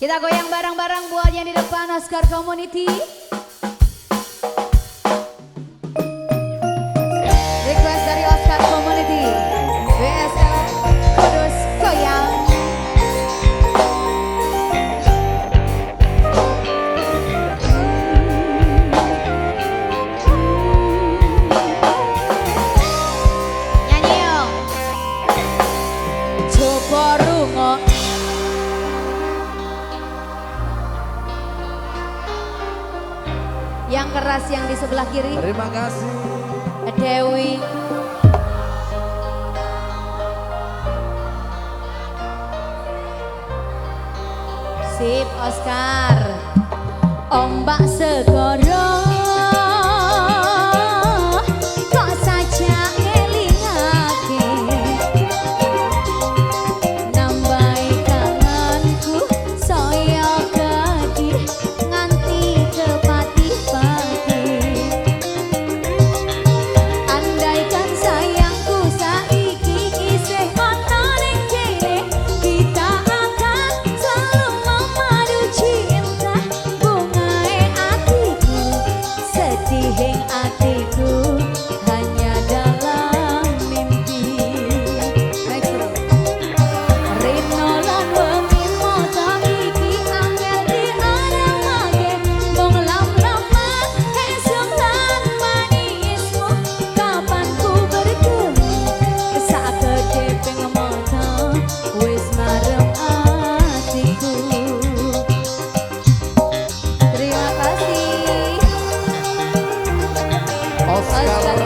Kita goyang bareng-bareng buat yang di depan Oscar Community. Yang keras yang di sebelah kiri. Terima kasih. Dewi. Sip Oscar. Ombak segoro.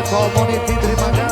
Comunity, terima kasih.